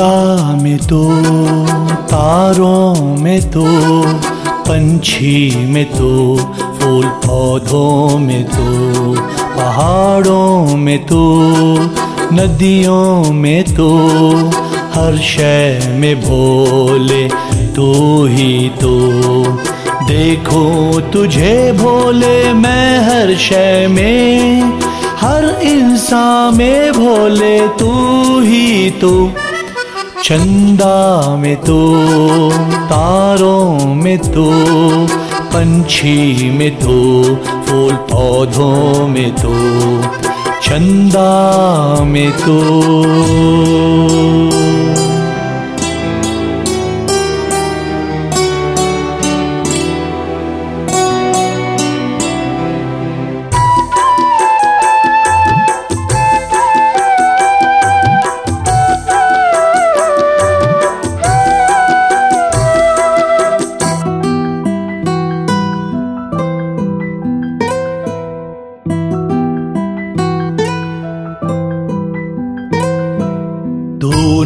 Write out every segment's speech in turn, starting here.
चंदा में तो तारों में तो पंछी में तो फूल पौधों में तो पहाड़ों में तो नदियों में तो हर शय में भोले तू ही तो। देखो तुझे भोले, मैं हर शय में, हर इंसान में भोले तू ही तो। चंदा में तो तारों में तो पंछी में तो फूल पौधों में तो चंदा में तो।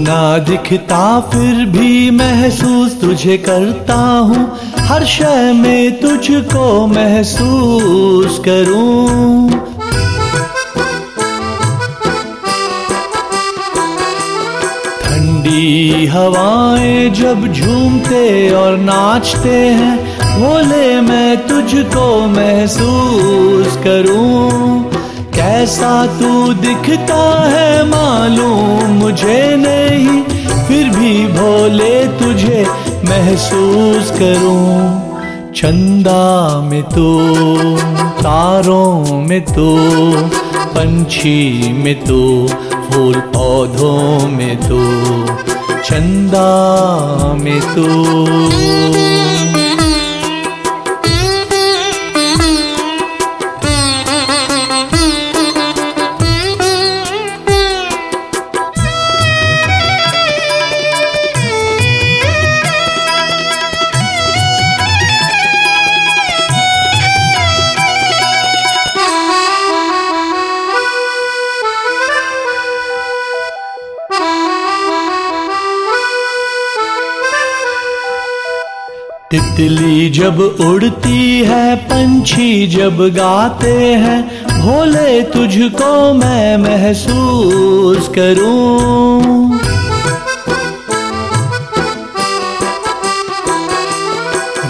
ना दिखता, फिर भी महसूस तुझे करता हूँ। हर शय में तुझको महसूस करूँ। ठंडी हवाएँ जब झूमते और नाचते हैं, भोले मैं तुझको महसूस करूँ। कैसा तू दिखता है मालूम मुझे नहीं, फिर भी भोले तुझे महसूस करूँ। चंदा में तो तारों में तो पंछी में तो फूल पौधों में तो चंदा में तो। तितली जब उड़ती है, पंछी जब गाते हैं, भोले तुझको मैं महसूस करूँ।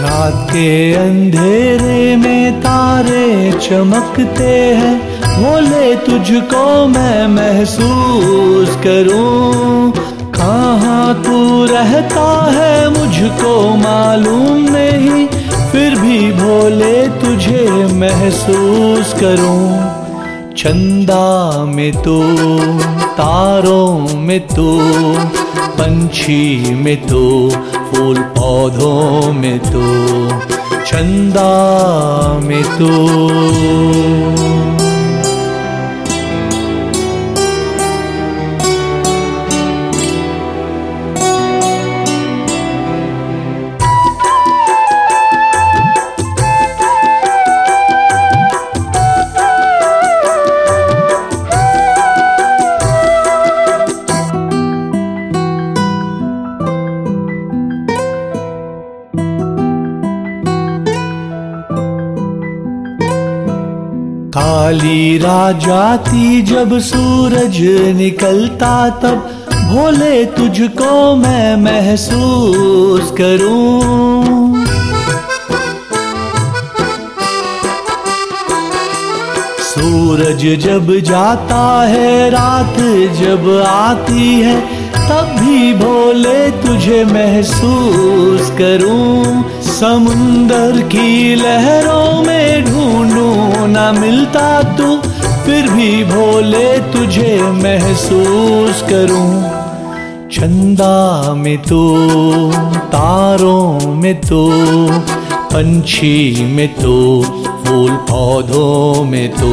रात के अंधेरे में तारे चमकते हैं, भोले तुझको मैं महसूस करूँ। मुझको मालूम नहीं, फिर भी भोले तुझे महसूस करूँ। चंदा में तो तारों में तो पंछी में तो फूल पौधों में तो चंदा में तो। काली राजाती जब सूरज निकलता तब, भोले तुझको मैं महसूस करूँ। सूरज जब जाता है, रात जब आती है, तब भी भोले तुझे महसूस करूँ। समुंदर की लहरों में ढूंढूं ना मिलता तू, फिर भी भोले तुझे महसूस करूँ। चंदा में तो तारों में तो पंछी में तो फूल पौधों में तो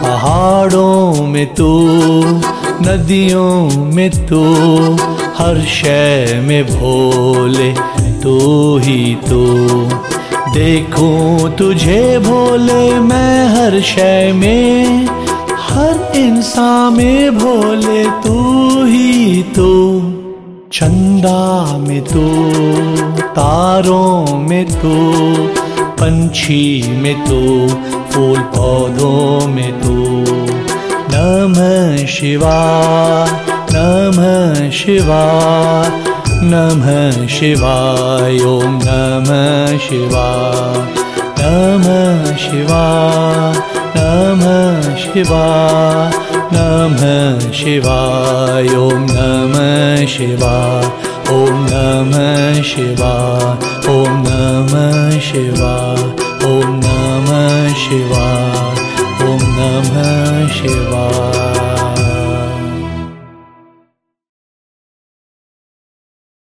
पहाड़ों में तो नदियों में तो हर शय में भोले तो ही तो। देखूँ तुझे भोले मैं हर शय में, हर इंसान में भोले तू ही तो। चंदा में तो तारों में तो पंछी में तो फूल पौधों में तो। नमः शिवाय नमः शिवाय नमः शिवाय ॐ नमः शिवा। नमः शिवा नमः शिवा। नमः शिवाय ॐ नमः शिवा। ॐ नमः शिवा ॐ नमः शिवा।